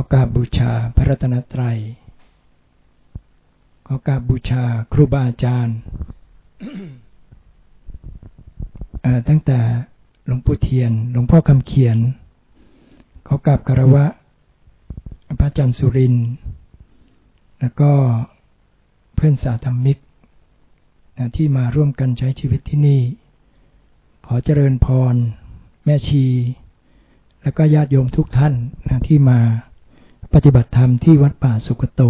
อกราบบูชาพระรัตนตรัย ขอกราบบูชาครูบาอาจารย์ ตั้งแต่หลวงปู่เทียน หลวงพ่อคำเขียน ขอกราบคารวะ พระอาจารย์สุริน แล้วก็เพื่อนสาธมิกที่มาร่วมกันใช้ชีวิตที่นี่ ขอเจริญพร แม่ชี แล้วก็ญาติโยมทุกท่านนะที่มา ปฏิบัติธรรมที่วัดป่าสุกโต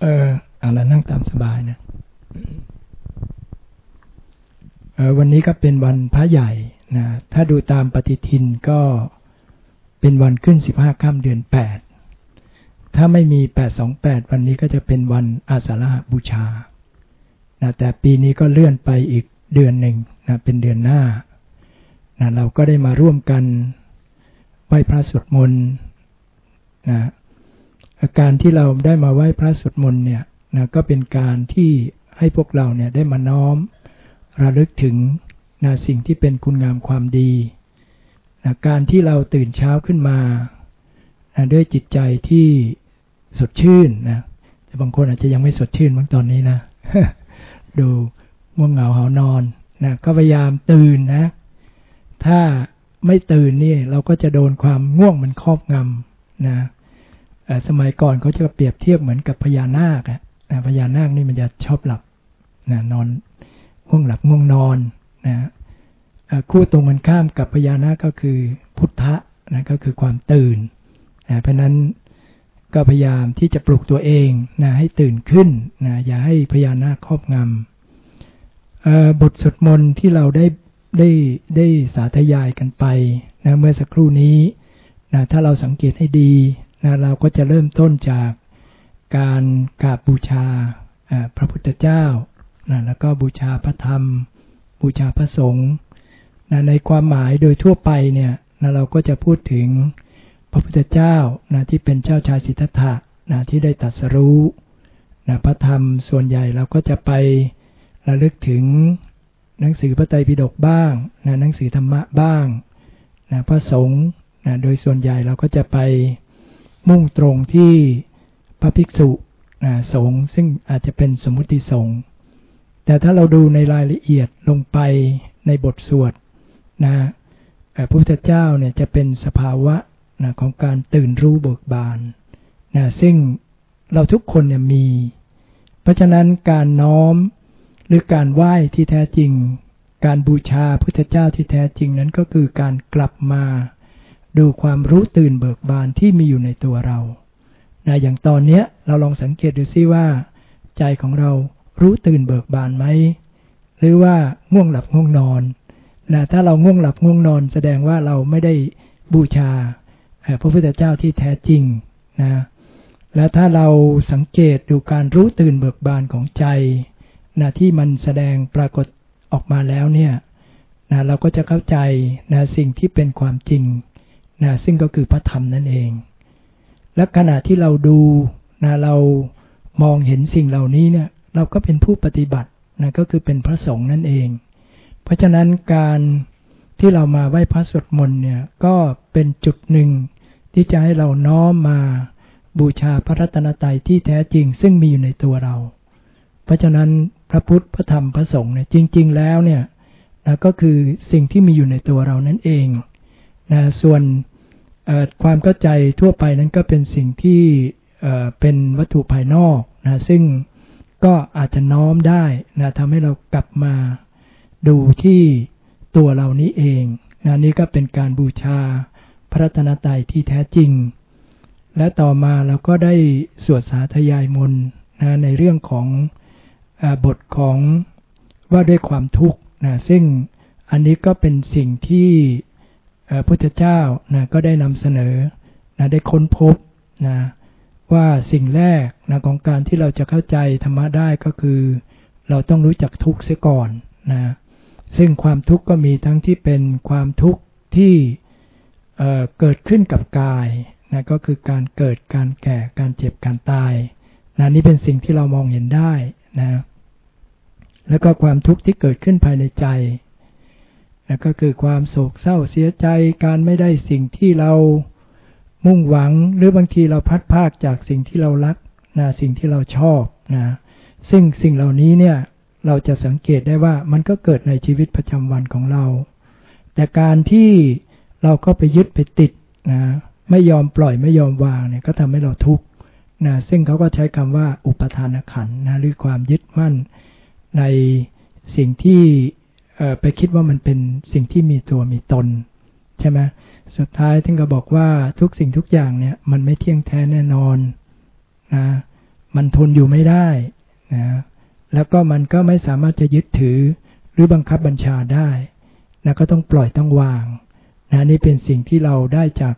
เออเอาละนั่งตามสบายนะเออวันนี้ก็เป็นวันพระใหญ่นะ ถ้าดูตามปฏิทินก็เป็นวันขึ้นสิบห้าค่ำเดือนแปด ถ้าไม่มีแปดสองแปดวันนี้ก็จะเป็นวันอาสาฬหบูชานะแต่ปีนี้ก็เลื่อนไปอีกเดือนหนึ่งนะเป็นเดือนหน้า นะเราก็ได้มาร่วมกันไหว้พระสวดมนต์นะอาการที่เราได้มาไหว้พระสวดมนต์เนี่ยนะก็เป็นการที่ให้พวกเราเนี่ยได้มาน้อมระลึกถึงนะสิ่งที่เป็นคุณงามความดีนะการที่เราตื่นเช้าขึ้นมานะด้วยจิตใจที่สดชื่นนะแต่บางคนอาจจะยังไม่สดชื่นบางตอนนี้นะ ดูง่วงเหงาหานอนนะก็พยายามตื่นนะ ถ้าไม่ตื่นนี่เราก็จะโดนความง่วงมันครอบงำนะสมัยก่อนเขาจะเปรียบเทียบเหมือนกับพญานาคอะพญานาคนี่มันจะชอบหลับนะนอนง่วงหลับง่วงนอนนะคู่ตรงกันข้ามกับพญานาคก็คือพุทธะนะก็คือความตื่นนะเพราะนั้นก็พยายามที่จะปลุกตัวเองนะให้ตื่นขึ้นนะอย่าให้พญานาคครอบงำบทสวดมนต์ที่เราได้ ได้ได้สาธยายกันไปนะเมื่อสักครู่นี้นะถ้าเราสังเกตให้ดีนะเราก็จะเริ่มต้นจากการกราบบูชาพระพุทธเจ้านะแล้วก็บูชาพระธรรม บูชาพระสงฆ์นะในความหมายโดยทั่วไปเนี่ยนะเราก็จะพูดถึงพระพุทธเจ้านะที่เป็นเจ้าชายสิทธัตถะนะที่ได้ตัดสรู้นะพระธรรมส่วนใหญ่เราก็จะไประลึกถึง หนังสือพระไตรปิฎกบ้างนะหนังสือธรรมะบ้างนะพระสงฆ์นะโดยส่วนใหญ่เราก็จะไปมุ่งตรงที่พระภิกษุนะสงฆ์ซึ่งอาจจะเป็นสมมุติสงฆ์แต่ถ้าเราดูในรายละเอียดลงไปในบทสวดนะพระพุทธเจ้าเนี่ยจะเป็นสภาวะนะของการตื่นรู้เบิกบานนะซึ่งเราทุกคนเนี่ยมี เพราะฉะนั้นการน้อม หรือการไหว้ที่แท้จริง การบูชาพุทธเจ้าที่แท้จริงนั้นก็คือการกลับมา ดูความรู้ตื่นเบิกบานที่มีอยู่ในตัวเรานะอย่างตอนนี้เราลองสังเกตดูซิว่า ใจของเรารู้ตื่นเบิกบานไหมหรือว่าง่วงหลับง่วงนอนนะถ้าเราง่วงหลับง่วงนอน แสดงว่าเราไม่ได้บูชาพระพุทธเจ้าที่แท้จริงนะและถ้าเราสังเกตดูการรู้ตื่นเบิกบานของใจ นะที่มันแสดงปรากฏออกมาแล้วเนี่ยนะเราก็จะเข้าใจนะสิ่งที่เป็นความจริงนะซึ่งก็คือพระธรรมนั่นเอง และขณะที่เราดูนะเรามองเห็นสิ่งเหล่านี้เนี่ยเราก็เป็นผู้ปฏิบัตินะก็คือเป็นพระสงฆ์นั่นเอง เพราะฉะนั้นการที่เรามาไหว้พระสวดมนต์เนี่ยก็เป็นจุดหนึ่งที่จะให้เราน้อมมาบูชาพระรัตนตรัยที่แท้จริงซึ่งมีอยู่ในตัวเรา เพราะฉะนั้น พระพุทธพระธรรมพระสงฆ์เนี่ยจริง ๆ แล้วเนี่ยนะก็คือสิ่งที่มีอยู่ในตัวเรานั่นเองนะส่วนความเข้าใจทั่วไปนั้นก็เป็นสิ่งที่เป็นวัตถุภายนอกนะซึ่งก็อาจจะน้อมได้นะทำให้เรากลับมาดูที่ตัวเรานี้เองนะนี่ก็เป็นการบูชาพระตนตรัยที่แท้จริง และต่อมาเราก็ได้สวดสาธยายมนนะในเรื่องของ บทของว่าด้วยความทุกข์นะซึ่งอันนี้ก็เป็นสิ่งที่พุทธเจ้านะก็ได้นำเสนอนะได้ค้นพบนะว่าสิ่งแรกนะของการที่เราจะเข้าใจธรรมะได้ก็คือ เราต้องรู้จักทุกข์เสียก่อนนะซึ่งความทุกข์ก็มีทั้งที่เป็นความทุกข์ที่เเกิดขึ้นกับกายนะก็คือการเกิดการแก่การเจ็บการตายนะนี่เป็นสิ่งที่เรามองเห็นได้ นะแล้วก็ความทุกข์ที่เกิดขึ้นภายในใจนะก็คือความโศกเศร้าเสียใจ การไม่ได้สิ่งที่เรามุ่งหวัง หรือบางทีเราพัดภาคจากสิ่งที่เรารักนะสิ่งที่เราชอบนะซึ่งสิ่งเหล่านี้เนี่ยเราจะสังเกตได้ว่ามันก็เกิดในชีวิตประจำวันของเรา แต่การที่เราก็ไปยึดไปติดนะไม่ยอมปล่อยไม่ยอมวางเนี่ยก็ทำให้เราทุกข์ นะซึ่งเขาก็ใช้คำว่าอุปทานขันนะหรือความยึดมั่นในสิ่งที่ไปคิดว่ามันเป็นสิ่งที่มีตัวมีตน ใช่ไหมสุดท้ายท่านก็บอกว่าทุกสิ่งทุกอย่างเนี่ยมันไม่เที่ยงแท้แน่นอนนะมันทนอยู่ไม่ได้นะแล้วก็มันก็ไม่สามารถจะยึดถือหรือบังคับบัญชาได้นะก็ต้องปล่อยต้องวางนะนี่เป็นสิ่งที่เราได้จาก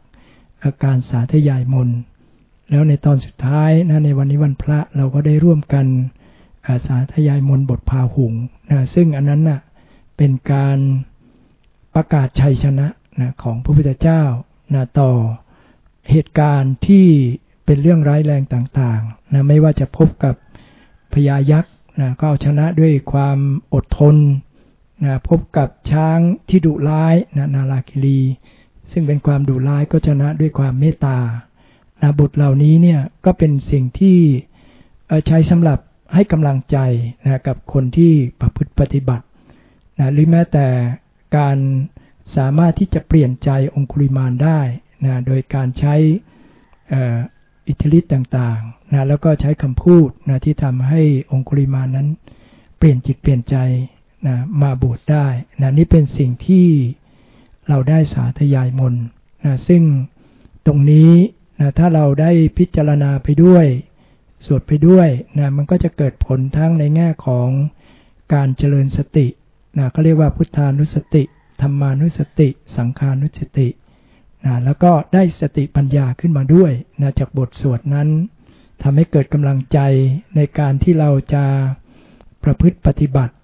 อาการสาธยายมน แล้วในตอนสุดท้ายนะในวันนี้วันพระเราก็ได้ร่วมกันอาสาธยายมนบทพาหุงนะซึ่งอันนั้นนะ่ะเป็นการประกาศชัยชนะนะของพระพุทธเจ้านะต่อเหตุการณ์ที่เป็นเรื่องร้ายแรงต่างๆนะไม่ว่าจะพบกับพญายักษ์นะก็เอาชนะด้วยความอดทนนะพบกับช้างที่ดุร้ายนะนาลาคิรี ซึ่งเป็นความดุร้ายก็ชนะด้วยความเมตตา นะบทเหล่านี้เนี่ยก็เป็นสิ่งที่ใช้สำหรับให้กำลังใจนะกับคนที่ประพฤติปฏิบัตินะหรือแม้แต่การสามารถที่จะเปลี่ยนใจองคุริมานได้นะโดยการใช้อิทธิฤทธิ์ต่างๆนะแล้วก็ใช้คำพูดนะที่ทำให้องคุริมานนั้นเปลี่ยนจิตเปลี่ยนใจนะมาบวชได้นะนี่เป็นสิ่งที่เราได้สาธยายมนนะซึ่งตรงนี้ นะถ้าเราได้พิจารณาไปด้วย สวดไปด้วยนะมันก็จะเกิดผลทั้งในแง่ของการเจริญสตินะก็เรียกว่าพุทธานุสติธรรมานุสติ สังขานุสตินะแล้วก็ได้สติปัญญาขึ้นมาด้วยนะจากบทสวดนั้นทำให้เกิดกำลังใจในการที่เราจะประพฤติปฏิบัติ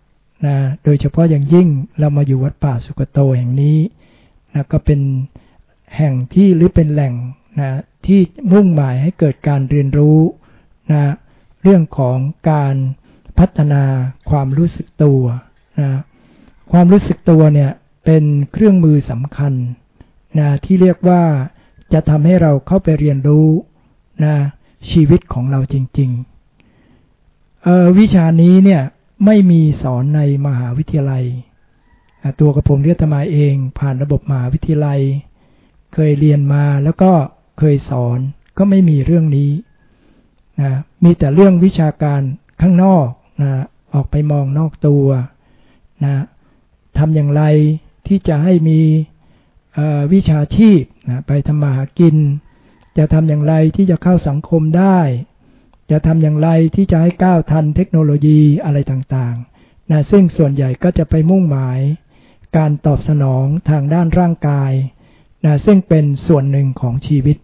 นะโดยเฉพาะอย่างยิ่งเรามาอยู่วัดป่าสุกโตแห่งนี้นะก็เป็นแห่งที่หรือเป็นแหล่ง นะที่มุ่งหมายให้เกิดการเรียนรู้นะเรื่องของการพัฒนาความรู้สึกตัวนะความรู้สึกตัวเนี่ยเป็นเครื่องมือสำคัญนะที่เรียกว่าจะทำให้เราเข้าไปเรียนรู้นะชีวิตของเราจริงๆวิชานี้เนี่ยไม่มีสอนในมหาวิทยาลัย ตัวกระผมเรียตมาเอง ผ่านระบบมหาวิทยาลัย เคยเรียนมาแล้วก็ เคยสอนก็ไม่มีเรื่องนี้นะมีแต่เรื่องวิชาการข้างนอกนะออกไปมองนอกตัวนะทำอย่างไรที่จะให้มีวิชาชีพนะไปทำมาหากิน จะทำอย่างไรที่จะเข้าสังคมได้ จะทำอย่างไรที่จะให้ก้าวทันเทคโนโลยีอะไรต่างๆนะซึ่งส่วนใหญ่ก็จะไปมุ่งหมาย การตอบสนองทางด้านร่างกาย นะซึ่งเป็นส่วนหนึ่งของชีวิต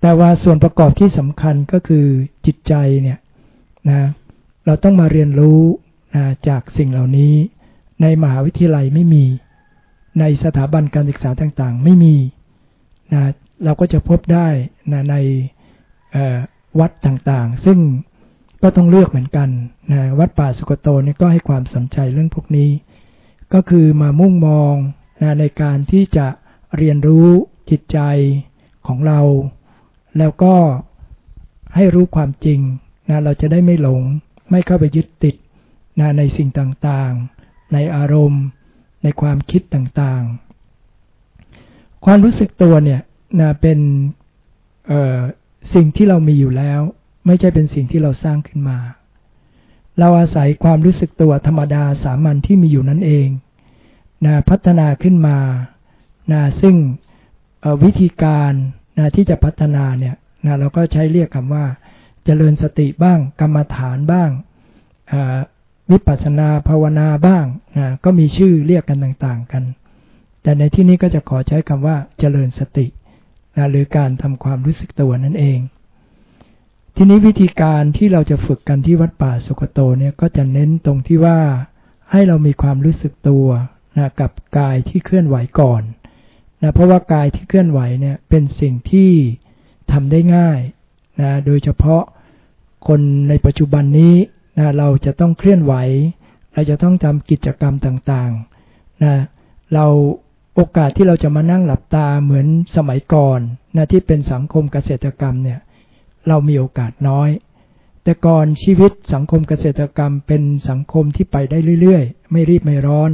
แต่ว่าส่วนประกอบที่สำคัญก็คือจิตใจเนี่ยนะเราต้องมาเรียนรู้นะจากสิ่งเหล่านี้ในมหาวิทยาลัยไม่มี ในสถาบันการศึกษาต่างๆ ไม่มีนะเราก็จะพบได้นะในวัดต่างๆ ซึ่งก็ต้องเลือกเหมือนกันนะวัดป่าสุกโตนี่ก็ให้ความสนใจเรื่องพวกนี้ ก็คือมามุ่งมองนะในการที่จะ เรียนรู้จิตใจของเรา แล้วก็ให้รู้ความจริงนะเราจะได้ไม่หลง ไม่เข้าไปยึดติดนะในสิ่งต่างๆ ในอารมณ์ ในความคิดต่างๆ ความรู้สึกตัวเนี่ยนะเป็นสิ่งที่เรามีอยู่แล้ว ไม่ใช่เป็นสิ่งที่เราสร้างขึ้นมา เราอาศัยความรู้สึกตัวธรรมดาสามัญที่มีอยู่นั่นเองนะพัฒนาขึ้นมา นะซึ่งวิธีการนะที่จะพัฒนาเนี่ยนะเราก็ใช้เรียกคำว่าเจริญสติบ้าง กรรมฐานบ้างวิปัสสนาภาวนาบ้างนะก็มีชื่อเรียกกันต่างๆกัน แต่ในที่นี้ก็จะขอใช้คำว่าเจริญสตินะหรือการทำความรู้สึกตัวนั่นเอง ทีนี้วิธีการที่เราจะฝึกกันที่วัดป่าสุกโตเนี่ยก็จะเน้นตรงที่ว่าให้เรามีความรู้สึกตัวนะกับกายที่เคลื่อนไหวก่อน นะเพราะว่ากายที่เคลื่อนไหวเนี่ยเป็นสิ่งที่ทำได้ง่ายนะโดยเฉพาะคนในปัจจุบันนี้นะเราจะต้องเคลื่อนไหว เราจะต้องทำกิจกรรมต่างๆนะเราโอกาสที่เราจะมานั่งหลับตาเหมือนสมัยก่อนนะที่เป็นสังคมเกษตรกรรมเนี่ยเรามีโอกาสน้อย แต่ก่อนชีวิตสังคมเกษตรกรรมเป็นสังคมที่ไปได้เรื่อยๆ ไม่รีบไม่ร้อน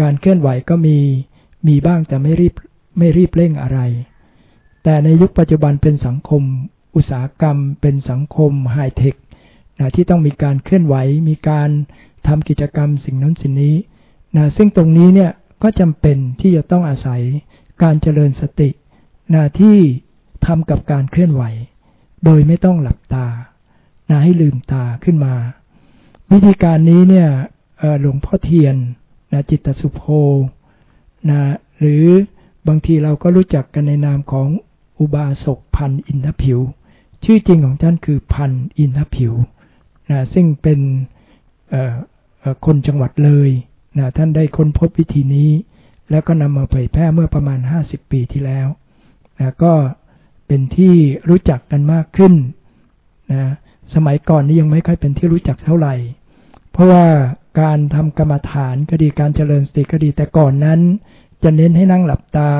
การเคลื่อนไหวก็มีมีบ้างแต่ไม่รีบ ไม่รีบเร่งอะไร แต่ในยุคปัจจุบันเป็นสังคม อุตสาหกรรม เป็นสังคมไฮเทคนะที่ต้องมีการเคลื่อนไหว มีการทำกิจกรรมสิ่งนั้นสิ่งนี้นะซึ่งตรงนี้เนี่ยก็จำเป็นที่จะต้องอาศัยการเจริญสตินะที่ทำกับการเคลื่อนไหว โดยไม่ต้องหลับตานะให้ลืมตาขึ้นมา วิธีการนี้เนี่ยหลวงพ่อเทียนนะจิตสุโภนะหรือ บางทีเราก็รู้จักกันในนามของอุบาสกพันอินทผิว ชื่อจริงของท่านคือพันอินทผิวนะซึ่งเป็นคนจังหวัดเลยนะท่านได้ค้นพบวิธีนี้ แล้วก็นำมาเผยแพร่เมื่อประมาณ 50 ปีที่แล้วนะก็เป็นที่รู้จักกันมากขึ้นนะสมัยก่อนนี้ยังไม่ค่อยเป็นที่รู้จักเท่าไหร่ เพราะว่าการทำกรรมฐานก็ดีการเจริญสติก็ดีแต่ก่อนนั้น จะเน้นให้นั่งหลับตา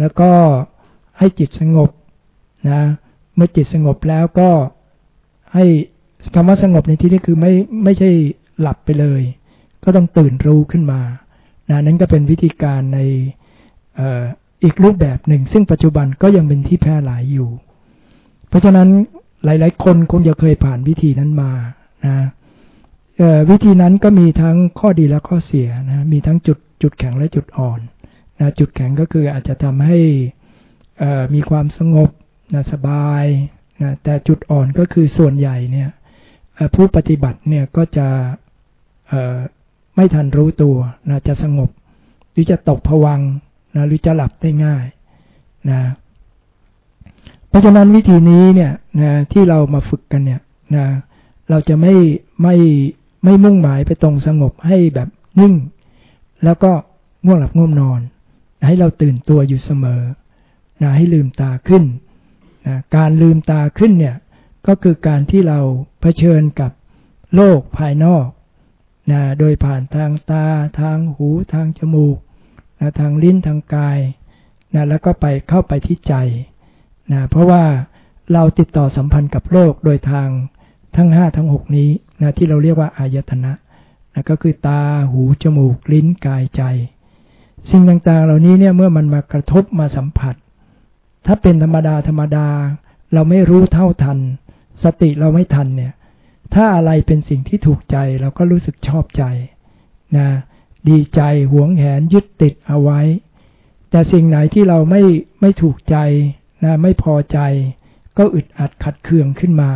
แล้วก็ให้จิตสงบนะเมื่อจิตสงบแล้วก็ให้คำว่าสงบในที่นี้คือไม่ไม่ใช่หลับไปเลย ก็ต้องตื่นรู้ขึ้นมานะนั้นก็เป็นวิธีการในออีกรูปแบบหนึ่ง ซึ่งปัจจุบันก็ยังเป็นที่แพร่หลายอยู่ เพราะฉะนั้นหลาย ๆ คนคงจะเคยผ่านวิธีนั้นมานะวิธีนั้นก็มีทั้งข้อดีและข้อเสียนะมีทั้งจุด จุดแข็งและจุดอ่อนนะจุดแข็งก็คืออาจจะทำให้มีความสงบนะสบายนะแต่จุดอ่อนก็คือส่วนใหญ่เนี่ยผู้ปฏิบัติเนี่ยก็จะไม่ทันรู้ตัวนะจะสงบ หรือจะตกผวังนะหรือจะหลับได้ง่ายนะเพราะฉะนั้นวิธีนี้เนี่ยนะที่เรามาฝึกกันเนี่ยนะเราจะไม่ไม่ไม่มุ่งหมายไปตรงสงบให้แบบนิ่ง แล้วก็ง่วงหลับง่วงนอนให้เราตื่นตัวอยู่เสมอนะให้ลืมตาขึ้นนะการลืมตาขึ้นเนี่ยก็คือการที่เราเผชิญกับโลกภายนอกนะโดยผ่านทางตาทางหูทางจมูกนะทางลิ้นทางกายนะแล้วก็ไปเข้าไปที่ใจนะเพราะว่าเราติดต่อสัมพันธ์กับโลกโดยทางทั้งห้าทั้งหกนี้นะที่เราเรียกว่าอายตนะ นะก็คือตาหูจมูกลิ้นกายใจ สิ่งต่างๆ เหล่านี้เนี่ยเมื่อมันมากระทบมาสัมผัส ถ้าเป็นธรรมดาธรรมดา เราไม่รู้เท่าทัน สติเราไม่ทันเนี่ย ถ้าอะไรเป็นสิ่งที่ถูกใจเราก็รู้สึกชอบใจนะดีใจหวงแหนยึดติดเอาไว้ แต่สิ่งไหนที่เราไม่ไม่ถูกใจนะไม่พอใจ ก็อึดอัดขัดเคืองขึ้นมา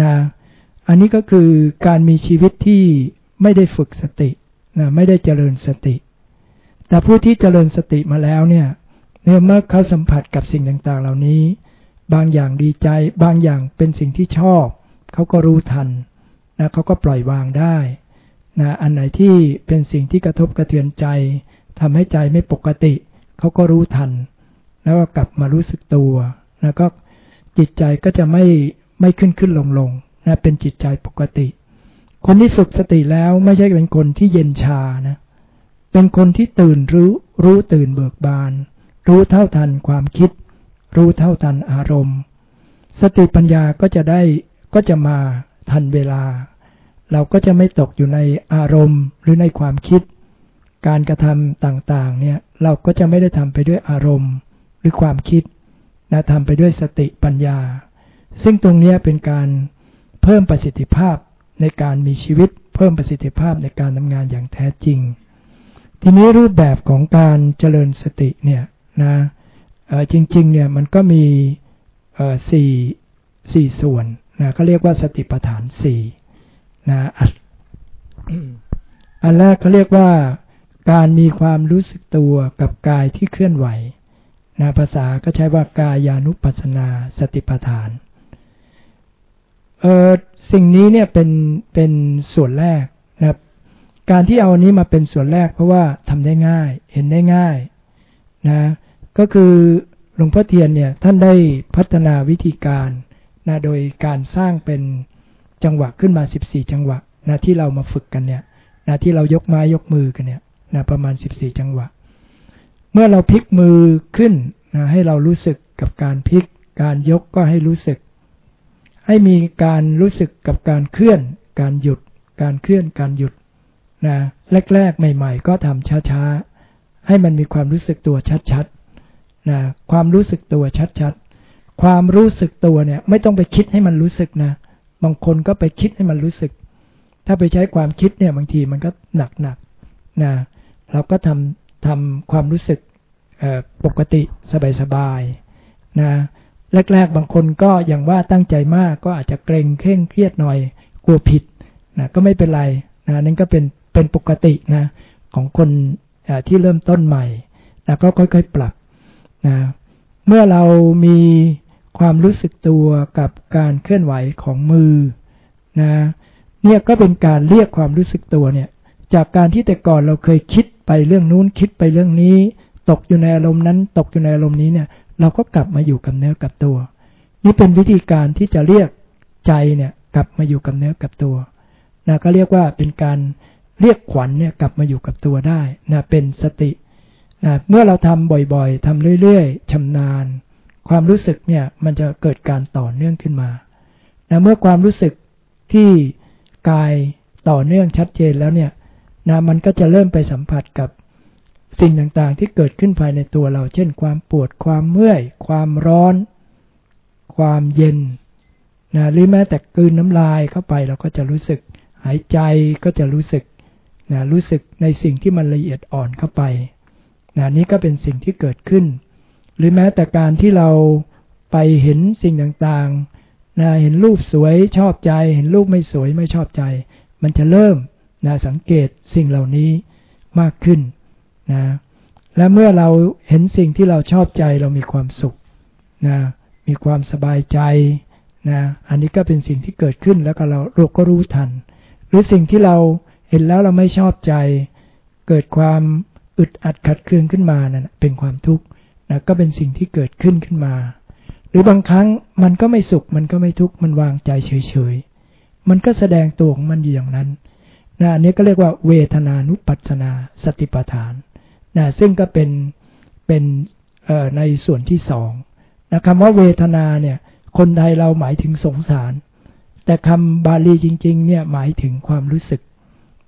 นะอันนี้ก็คือการมีชีวิตที่ ไม่ได้ฝึกสตินะไม่ได้เจริญสติ แต่ผู้ที่เจริญสติมาแล้วเนี่ยเนี่ยเมื่อเขาสัมผัสกับสิ่งต่างๆ เหล่านี้ บางอย่างดีใจ บางอย่างเป็นสิ่งที่ชอบ เขาก็รู้ทันนะเขาก็ปล่อยวางได้นะอันไหนที่เป็นสิ่งที่กระทบกระเทือนใจทำให้ใจไม่ปกติ เขาก็รู้ทัน แล้วก็กลับมารู้สึกตัวนะก็จิตใจก็จะไม่ไม่ขึ้นขึ้นลงลงนะเป็นจิตใจปกติ คนที่ฝึกสติแล้วไม่ใช่เป็นคนที่เย็นชานะ เป็นคนที่ตื่นรู้รู้ตื่นเบิกบาน รู้เท่าทันความคิด รู้เท่าทันอารมณ์ สติปัญญาก็จะได้ก็จะมาทันเวลา เราก็จะไม่ตกอยู่ในอารมณ์หรือในความคิด การกระทำต่างๆ เนี่ยเราก็จะไม่ได้ทำไปด้วยอารมณ์หรือความคิดนะทำไปด้วยสติปัญญา ซึ่งตรงนี้เป็นการเพิ่มประสิทธิภาพ ในการมีชีวิตเพิ่มประสิทธิภาพในการทำงานอย่างแท้จริง ทีนี้รูปแบบของการเจริญสติเนี่ยนะจริงๆเนี่ยมันก็มีสี่สี่ส่วนนะเขาเรียกว่าสติปัฏฐานสี่นะอันแรกเขาเรียกว่าการมีความรู้สึกตัวกับกายที่เคลื่อนไหวนะภาษาก็ใช้ว่ากายานุปัสนาสติปัฏฐานเออ สิ่งนี้เนี่ยเป็นเป็นส่วนแรกนะครับ การที่เอาอันนี้มาเป็นส่วนแรก เพราะว่าทำได้ง่าย เห็นได้ง่ายนะก็คือหลวงพ่อเทียนเนี่ยท่านได้พัฒนาวิธีการนะโดยการสร้างเป็นจังหวะขึ้นมา 14 จังหวะนะที่เรามาฝึกกันเนี่ยนะที่เรายกไม้ยกมือกันเนี่ยนะประมาณ 14 จังหวะ เมื่อเราพลิกมือขึ้นนะให้เรารู้สึกกับการพลิก การยกก็ให้รู้สึก ให้มีการรู้สึกกับการเคลื่อน การหยุด การเคลื่อนการหยุดนะแรกๆใหม่ ๆ ก็ทำช้าๆ ให้มันมีความรู้สึกตัวชัดๆนะความรู้สึกตัวชัดๆ ความรู้สึกตัวเนี่ย ไม่ต้องไปคิดให้มันรู้สึกนะ บางคนก็ไปคิดให้มันรู้สึก ถ้าไปใช้ความคิดเนี่ยบางทีมันก็หนักๆนะเราก็ทำทำความรู้สึกปกติสบายๆนะ แรก ๆ บางคนก็อย่างว่าตั้งใจมากก็อาจจะเกรงเคร่งเครียดหน่อย กลัวผิดนะก็ไม่เป็นไรนะนั่นก็เป็นเป็นปกตินะของคนที่เริ่มต้นใหม่นะก็ค่อยๆปรับนะเมื่อเรามีความรู้สึกตัวกับการเคลื่อนไหวของมือนะเนี่ยก็เป็นการเรียกความรู้สึกตัวเนี่ย จากการที่แต่ก่อนเราเคยคิดไปเรื่องนู้นคิดไปเรื่องนี้ ตกอยู่ในอารมณ์นั้น ตกอยู่ในอารมณ์นี้เนี่ย เราก็กลับมาอยู่กับเนื้อกับตัว นี่เป็นวิธีการที่จะเรียกใจเนี่ยกลับมาอยู่กับเนื้อกับตัวนะก็เรียกว่าเป็นการเรียกขวัญเนี่ยกลับมาอยู่กับตัวได้นะเป็นสตินะเมื่อเราทำบ่อยๆทำเรื่อยๆชำนาญ ความรู้สึกเนี่ยมันจะเกิดการต่อเนื่องขึ้นมานะเมื่อความรู้สึกที่กายต่อเนื่องชัดเจนแล้วเนี่ยนะมันก็จะเริ่มไปสัมผัสกับ สิ่งต่างๆที่เกิดขึ้นภายในตัวเรา เช่น ความปวด ความเมื่อย ความร้อน ความเย็นนะหรือแม้แต่กืนน้ำลายเข้าไปเราก็จะรู้สึก หายใจก็จะรู้สึกนะรู้สึกในสิ่งที่มันละเอียดอ่อนเข้าไปนะนี่ก็เป็นสิ่งที่เกิดขึ้น หรือแม้แต่การที่เราไปเห็นสิ่งต่างๆนะเห็นรูปสวยชอบใจ เห็นรูปไม่สวยไม่ชอบใจ มันจะเริ่มนะสังเกตสิ่งเหล่านี้มากขึ้น นะ และเมื่อเราเห็นสิ่งที่เราชอบใจเรามีความสุขนะ มีความสบายใจนะ อันนี้ก็เป็นสิ่งที่เกิดขึ้นแล้วก็เราเราก็รู้ทัน หรือสิ่งที่เราเห็นแล้วเราไม่ชอบใจ เกิดความอึดอัดขัดเคืองขึ้นมานะั่นเป็นความทุกข์นะก็เป็นสิ่งที่เกิดขึ้นขึ้นมา หรือบางครั้งมันก็ไม่สุขมันก็ไม่ทุกข์มันวางใจเฉยๆ มันก็แสดงตัวของมันอย่างนั้นนะอันนี้ก็เรียกว่าเวทนานุปัสนาสติปัฏฐาน นะซึ่งก็เป็นเป็นในส่วนที่สองนะคำว่าเวทนาเนี่ย คนไทยเราหมายถึงสงสาร แต่คำบาลีจริง ๆ เนี่ยหมายถึงความรู้สึก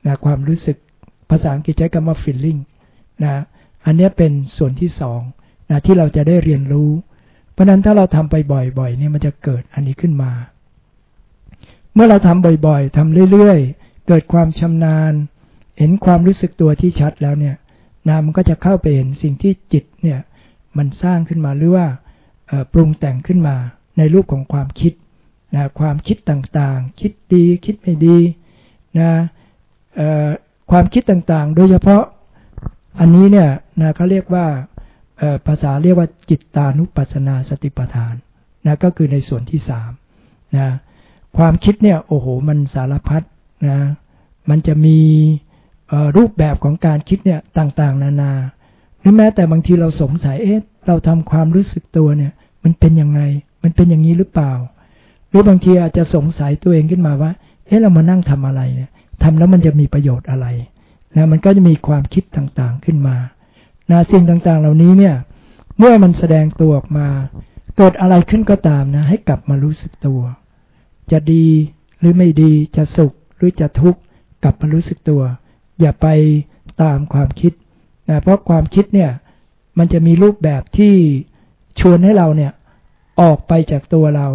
นะความรู้สึกภาษาอังกฤษใช้คำว่า feeling นะอันนี้เป็นส่วนที่สองนะที่เราจะได้เรียนรู้ เพราะนั้นถ้าเราทำไปบ่อยๆเนี่ยมันจะเกิดอันนี้ขึ้นมา เมื่อเราทำบ่อยๆทำเรื่อยๆ เกิดความชำนาญ เห็นความรู้สึกตัวที่ชัดแล้วเนี่ย นะมันก็จะเข้าไปเห็นสิ่งที่จิตเนี่ยมันสร้างขึ้นมาหรือว่าปรุงแต่งขึ้นมาในรูปของความคิดนะความคิดต่างๆ คิดดีคิดไม่ดีนะความคิดต่างๆ โดยเฉพาะอันนี้เนี่ยนะเขาเรียกว่าภาษาเรียกว่าจิตตานุปัสสนาสติปัฏฐานนะก็คือในส่วนที่สามนะความคิดเนี่ยโอ้โหมันสารพัดนะมันจะมี รูปแบบของการคิดเนี่ยต่างๆ นานาหรือแม้แต่บางทีเราสงสัยเอ๊ะเราทำความรู้สึกตัวเนี่ย มันเป็นยังไง มันเป็นอย่างนี้หรือเปล่า หรือบางทีอาจจะสงสัยตัวเองขึ้นมาว่า เอ๊ะเรามานั่งทำอะไรเนี่ยทำแล้วมันจะมีประโยชน์อะไรนะมันก็จะมีความคิดต่างๆขึ้นมานะสิ่งต่างๆ เหล่านี้เนี่ย เมื่อมันแสดงตัวออกมา เกิดอะไรขึ้นก็ตามนะ ให้กลับมารู้สึกตัว จะดีหรือไม่ดีจะสุขหรือจะทุกข์กลับมารู้สึกตัว อย่าไปตามความคิดนะเพราะความคิดเนี่ยมันจะมีรูปแบบที่ชวนให้เราเนี่ยออกไปจากตัวเรา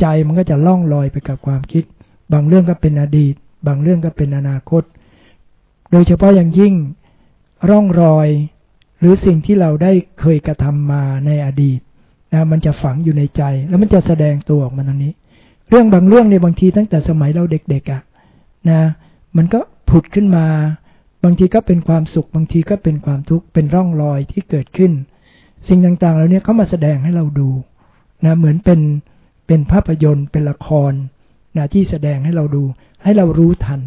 ใจมันก็จะล่องลอยไปกับความคิด บางเรื่องก็เป็นอดีต บางเรื่องก็เป็นอนาคต โดยเฉพาะอย่างยิ่งร่องรอยหรือสิ่งที่เราได้เคยกระทำมาในอดีตนะมันจะฝังอยู่ในใจ แล้วมันจะแสดงตัวออกมาตรงนี้ เรื่องบางเรื่องในบางทีตั้งแต่สมัยเราเด็กๆอะ่ะนะ มันก็ผุดขึ้นมา บางทีก็เป็นความสุข บางทีก็เป็นความทุกข์เป็นร่องรอยที่เกิดขึ้น สิ่งต่างๆเหล่านี้เขามาแสดงให้เราดูนะเหมือนเป็นเป็นภาพยนตร์เป็นละครนะที่แสดงให้เราดู ให้เรารู้ทัน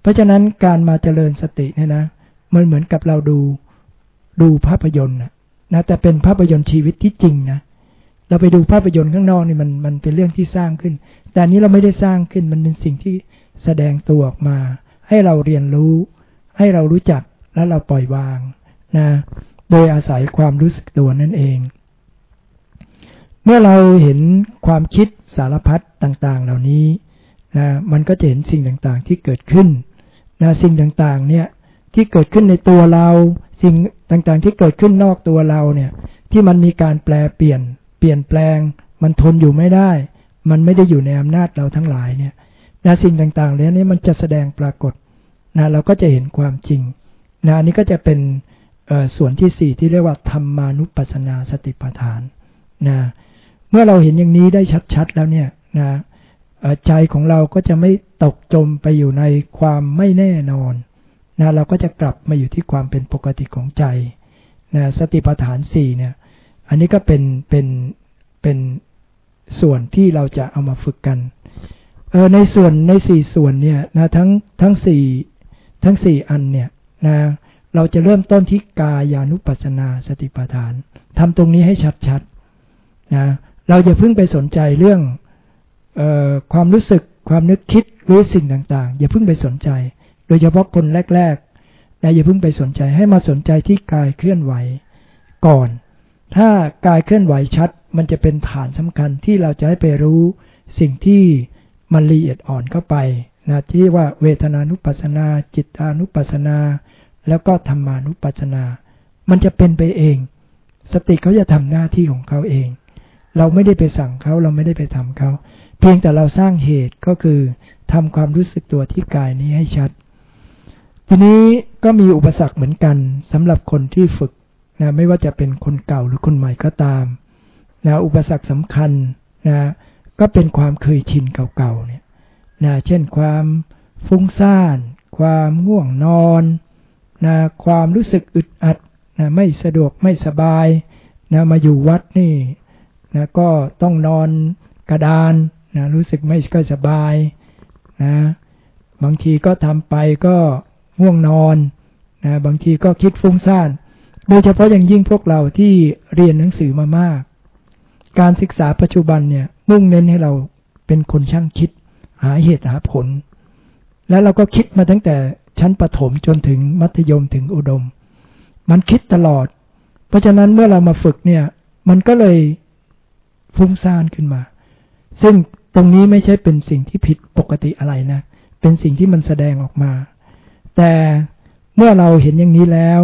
เพราะฉะนั้นการมาเจริญสติเนี่ยนะมันเหมือนกับเราดูดูภาพยนตร์นะนะแต่เป็นภาพยนตร์ชีวิตที่จริงนะเราไปดูภาพยนตร์ข้างนอกนี่มันมันเป็นเรื่องที่สร้างขึ้น แต่นี้เราไม่ได้สร้างขึ้นมันเป็นสิ่งที่แสดงตัวออกมา ให้เราเรียนรู้ ให้เรารู้จักแล้วเราปล่อยวางนะโดยอาศัยความรู้สึกตัวนั่นเอง เมื่อเราเห็นความคิดสารพัดต่างๆ เหล่านี้นะมันก็จะเห็นสิ่งต่างๆที่เกิดขึ้นนะสิ่งต่างๆเนี่ยที่เกิดขึ้นในตัวเรา สิ่งต่างๆที่เกิดขึ้นนอกตัวเราเนี่ยที่มันมีการแปลเปลี่ยน เปลี่ยนแปลง มันทนอยู่ไม่ได้ มันไม่ได้อยู่ในอำนาจเราทั้งหลายเนี่ยนะสิ่งต่างๆเหล่านี้มันจะแสดงปรากฏ นะเราก็จะเห็นความจริงนะอันนี้ก็จะเป็นส่วนที่สี่ที่เรียกว่าธรรมานุปัสสนาสติปัฏฐานนะเมื่อเราเห็นอย่างนี้ได้ชัดๆแล้วเนี่ยนะใจของเราก็จะไม่ตกจมไปอยู่ในความไม่แน่นอนนะเราก็จะกลับมาอยู่ที่ความเป็นปกติของใจนะสติปัฏฐานสี่เนี่ย อันนี้ก็เป็นเป็นเป็นส่วนที่เราจะเอามาฝึกกันเออในส่วนในสี่ส่วนเนี่ยนะทั้งทั้งสี่ ทั้งสี่อันเนี่ยนะเราจะเริ่มต้นที่กายานุปัสสนาสติปัฏฐานทำตรงนี้ให้ชัดๆนะเราจะเพิ่งไปสนใจเรื่องออความรู้สึกความนึกคิดหรือสิ่งต่างๆ อย่าเพิ่งไปสนใจ โดยเฉพาะคนแรกๆนะอย่าเพิ่งไปสนใจให้มาสนใจที่กายเคลื่อนไหวก่อน ถ้ากายเคลื่อนไหวชัด มันจะเป็นฐานสำคัญที่เราจะให้ไปรู้สิ่งที่มันละเอียดอ่อนเข้าไป นะที่ว่าเวทนานุปัสนา จิตานุปัสนา แล้วก็ธรรมานุปัสนา มันจะเป็นไปเอง สติเขาจะทำหน้าที่ของเขาเอง เราไม่ได้ไปสั่งเขาเราไม่ได้ไปทำเขา เพียงแต่เราสร้างเหตุก็คือทำความรู้สึกตัวที่กายนี้ให้ชัด ทีนี้ก็มีอุปสรรคเหมือนกันสำหรับคนที่ฝึกนะไม่ว่าจะเป็นคนเก่าหรือคนใหม่ก็ตามนะอุปสรรคสำคัญนะก็เป็นความเคยชินเก่าๆเนี่ย นะเช่นความฟุ้งซ่าน ความง่วงนอนนะความรู้สึกอึดอัดนะไม่สะดวกไม่สบายนะมาอยู่วัดนี่นะก็ต้องนอนกระดานนะรู้สึกไม่ค่อยสบายนะบางทีก็ทำไปก็ง่วงนอนนะบางทีก็คิดฟุ้งซ่าน โดยเฉพาะอย่างยิ่งพวกเราที่เรียนหนังสือมามาก การศึกษาปัจจุบันเนี่ยมุ่งเน้นให้เราเป็นคนช่างคิดาเหตุหาผล แล้วเราก็คิดมาตั้งแต่ชั้นประถมจนถึงมัธยมถึงอุดม มันคิดตลอด เพราะฉะนั้นเมื่อเรามาฝึกเนี่ย มันก็เลยฟุ้งซ่านขึ้นมา ซึ่งตรงนี้ไม่ใช่เป็นสิ่งที่ผิดปกติอะไรนะ เป็นสิ่งที่มันแสดงออกมา แต่เมื่อเราเห็นอย่างนี้แล้ว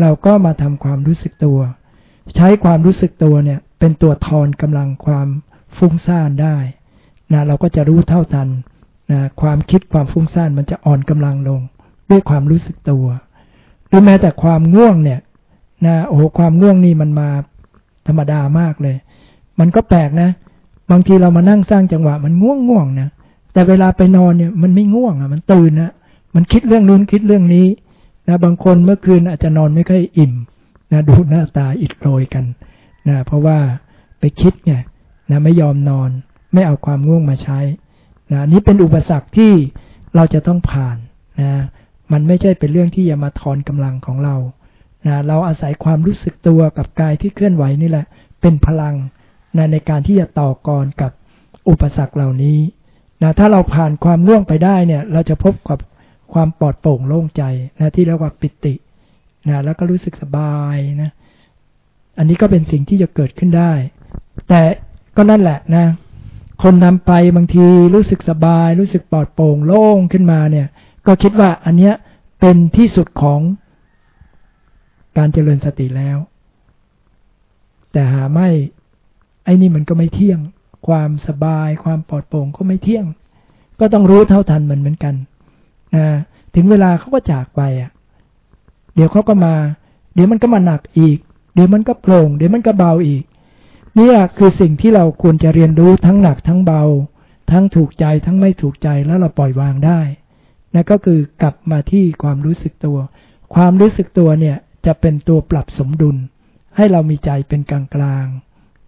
เราก็มาทำความรู้สึกตัว ใช้ความรู้สึกตัวเนี่ย เป็นตัวทอนกำลังความฟุ้งซ่านได้ นะเราก็จะรู้เท่าทันนะความคิดความฟุ้งซ่านมันจะอ่อนกำลังลง ด้วยความรู้สึกตัว หรือแม้แต่ความง่วงเนี่ยนะโอ้โหความง่วงนี่มันมาธรรมดามากเลย มันก็แปลกนะ บางทีเรามานั่งสร้างจังหวะ มันง่วงง่วงนะแต่เวลาไปนอนเนี่ยมันไม่ง่วงอะ มันตื่นนะมันคิดเรื่องนู้นคิดเรื่องนี้นะบางคนเมื่อคืนอาจจะนอนไม่ค่อยอิ่มนะดูหน้าตาอิดโรยกันนะเพราะว่าไปคิดไงนะไม่ยอมนอน ไม่เอาความง่วงมาใช้นะนี้เป็นอุปสรรคที่เราจะต้องผ่านนะมันไม่ใช่เป็นเรื่องที่จะมาทอนกำลังของเรานะเราอาศัยความรู้สึกตัวกับกายที่เคลื่อนไหวนี่แหละ เป็นพลังนะในการที่จะต่อกรกับอุปสรรคเหล่านี้นะถ้าเราผ่านความง่วงไปได้เนี่ย เราจะพบกับความปลอดโปร่งโล่งใจนะที่เรียกว่าปิตินะแล้วก็รู้สึกสบายนะ อันนี้ก็เป็นสิ่งที่จะเกิดขึ้นได้ แต่ก็นั่นแหละนะ คนนำไปบางทีรู้สึกสบาย รู้สึกปลอดโปร่งโล่งขึ้นมาเนี่ย ก็คิดว่าอันเนี้ยเป็นที่สุดของการเจริญสติแล้ว แต่หาไม่ไอ้นี่มันก็ไม่เที่ยง ความสบาย ความปลอดโปร่งก็ไม่เที่ยง ก็ต้องรู้เท่าทันมันเหมือนกันนะถึงเวลาเขาก็จากไปอะ เดี๋ยวเขาก็มา เดี๋ยวมันก็มาหนักอีก เดี๋ยวมันก็โปร่ง เดี๋ยวมันก็เบาอีก นี่คือสิ่งที่เราควรจะเรียนรู้ทั้งหนักทั้งเบา ทั้งถูกใจทั้งไม่ถูกใจแล้วเราปล่อยวางได้นั่นก็คือกลับมาที่ความรู้สึกตัว ความรู้สึกตัวเนี่ยจะเป็นตัวปรับสมดุล ให้เรามีใจเป็นกลางกลาง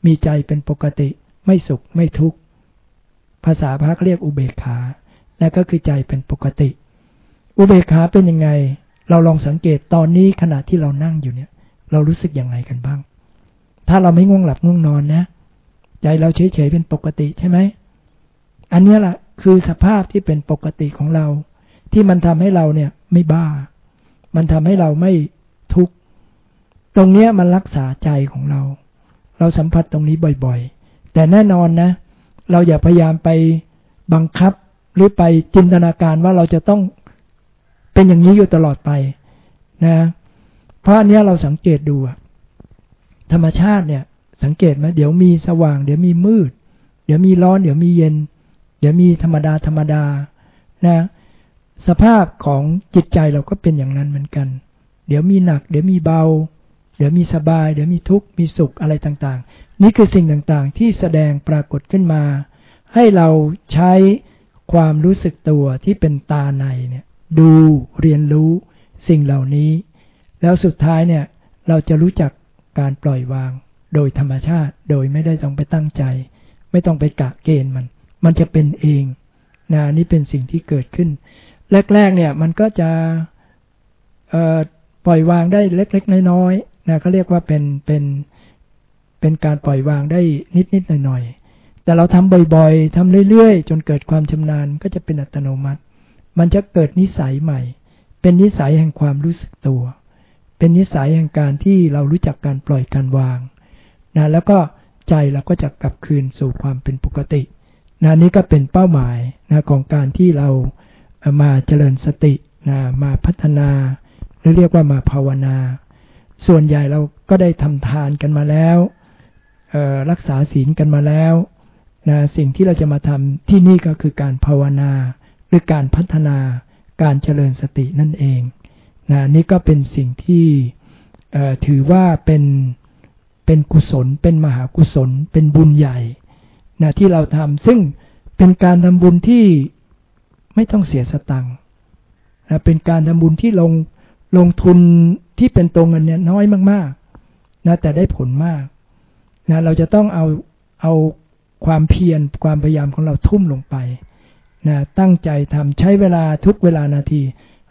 มีใจเป็นปกติ ไม่สุขไม่ทุกข์ ภาษาพระเรียกอุเบกขา และก็คือใจเป็นปกติ อุเบกขาเป็นยังไง เราลองสังเกตตอนนี้ขณะที่เรานั่งอยู่เนี่ย เรารู้สึกยังไงกันบ้าง ถ้าเราไม่ง่วงหลับง่วงนอนนะ ใจเราเฉยๆเป็นปกติใช่ไหม อันนี้แหละคือสภาพที่เป็นปกติของเรา ที่มันทำให้เราเนี่ยไม่บ้า มันทำให้เราไม่ทุกข์ตรงเนี้ยมันรักษาใจของเรา เราสัมผัสตรงนี้บ่อยๆ แต่แน่นอนนะ เราอย่าพยายามไปบังคับหรือไปจินตนาการว่าเราจะต้องเป็นอย่างนี้อยู่ตลอดไปนะ เพราะอันนี้เราสังเกตดู ธรรมชาติเนี่ย สังเกตไหมเดี๋ยวมีสว่าง เดี๋ยวมีมืด เดี๋ยวมีร้อน เดี๋ยวมีเย็น เดี๋ยวมีธรรมดาธรรมดานะสภาพของจิตใจเราก็เป็นอย่างนั้นเหมือนกัน เดี๋ยวมีหนัก เดี๋ยวมีเบา เดี๋ยวมีสบาย เดี๋ยวมีทุกข์ มีสุขอะไรต่างๆ นี่คือสิ่งต่างๆ ที่แสดงปรากฏขึ้นมา ให้เราใช้ความรู้สึกตัวที่เป็นตาในเนี่ย ดูเรียนรู้สิ่งเหล่านี้ แล้วสุดท้ายเนี่ย เราจะรู้จัก การปล่อยวาง โดยธรรมชาติ โดยไม่ได้ต้องไปตั้งใจ ไม่ต้องไปกะเกณฑ์มัน มันจะเป็นเองนะนี่เป็นสิ่งที่เกิดขึ้น แรก ๆ เนี่ยมันก็จะปล่อยวางได้เล็ก ๆ น้อยๆนะเขาเรียกว่าเป็นเป็นเป็นการปล่อยวางได้นิดๆหน่อยๆแต่เราทำบ่อยๆทำเรื่อยๆ จนเกิดความชำนาญก็จะเป็นอัตโนมัติ มันจะเกิดนิสัยใหม่ เป็นนิสัยแห่งความรู้สึกตัว เป็นนิสัยแห่งการที่เรารู้จักการปล่อยการวางนะแล้วก็ใจเราก็จะกลับคืนสู่ความเป็นปกตินะนี้ก็เป็นเป้าหมายนะของการที่เรามาเจริญสตินะมาพัฒนา หรือเรียกว่ามาภาวนา ส่วนใหญ่เราก็ได้ทำทานกันมาแล้วรักษาศีลกันมาแล้วนะสิ่งที่เราจะมาทำที่นี่ก็คือการภาวนาคือการพัฒนาการเจริญสตินั่นเอง นะนี่ก็เป็นสิ่งที่ถือว่าเป็นเป็นกุศล เป็นมหากุศล เป็นบุญใหญ่นะที่เราทำซึ่งเป็นการทำบุญที่ไม่ต้องเสียสตังค์นะเป็นการทำบุญที่ลงลงทุนที่เป็นตรงเงินเนี่ยน้อยมากๆนะแต่ได้ผลมากนะเราจะต้องเอาเอาความเพียรความพยายามของเราทุ่มลงไปนะตั้งใจทำใช้เวลาทุกเวลานาที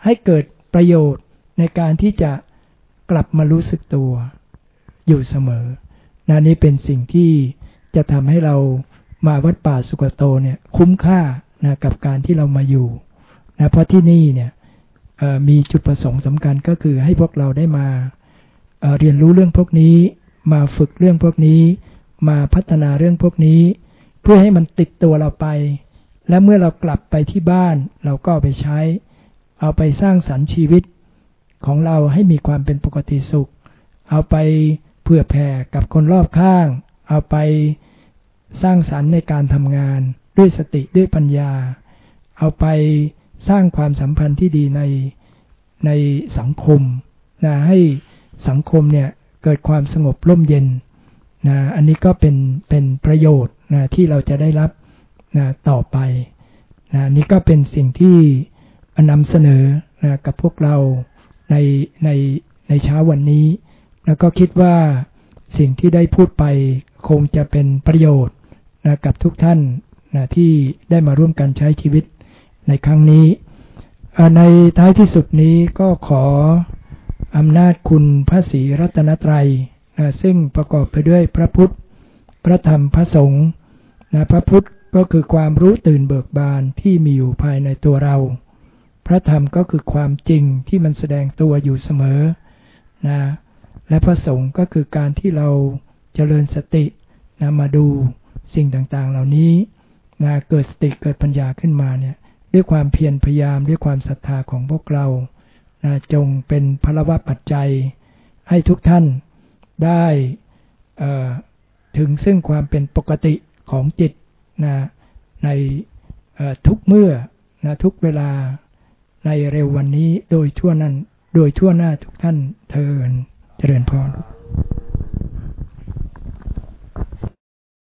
ให้เกิดประโยชน์ ในการที่จะกลับมารู้สึกตัวอยู่เสมอนะนี่เป็นสิ่งที่จะทำให้เรามาวัดป่าสุกโตเนี่ยคุ้มค่านะกับการที่เรามาอยู่นะเพราะที่นี่เนี่ยมีจุดประสงค์สำคัญก็คือให้พวกเราได้มาเเรียนรู้เรื่องพวกนี้ มาฝึกเรื่องพวกนี้ มาพัฒนาเรื่องพวกนี้ เพื่อให้มันติดตัวเราไป และเมื่อเรากลับไปที่บ้าน เราก็ไปใช้ เอาไปสร้างสรรค์ชีวิต ของเราให้มีความเป็นปกติสุข เอาไปเผื่อแผ่กับคนรอบข้าง เอาไปสร้างสรรค์ในการทำงาน ด้วยสติด้วยปัญญา เอาไปสร้างความสัมพันธ์ที่ดีในในสังคมนะให้สังคมเนี่ยเกิดความสงบร่มเย็นนะอันนี้ก็เป็นเป็นประโยชน์นะที่เราจะได้รับนะต่อไปนะนี่ก็เป็นสิ่งที่นำเสนอนะกับพวกเรา ในในในเช้าวันนี้ แล้วก็คิดว่าสิ่งที่ได้พูดไปคงจะเป็นประโยชน์นะกับทุกท่านนะที่ได้มาร่วมกันใช้ชีวิตในครั้งนี้ ในท้ายที่สุดนี้ก็ขออำนาจคุณพระศรีรัตนตรัยนะซึ่งประกอบไปด้วยพระพุทธ พระธรรมพระสงฆ์นะพระพุทธก็คือความรู้ตื่นเบิกบานที่มีอยู่ภายในตัวเรา พระธรรมก็คือความจริงที่มันแสดงตัวอยู่เสมอนะและพระสงฆ์ก็คือการที่เราเจริญสตินะมาดูสิ่งต่างๆ เหล่านี้นะเกิดสติเกิดปัญญาขึ้นมาเนี่ยด้วยความเพียรพยายามด้วยความศรัทธาของพวกเรานะจงเป็นพลวัตปัจจัย ให้ทุกท่านได้ถึงซึ่งความเป็นปกติของจิตนะในทุกเมื่อนะทุกเวลา ในเร็ววันนี้โดยทั่วนั้น โดยทั่วหน้าทุกท่านเทินเจริญพร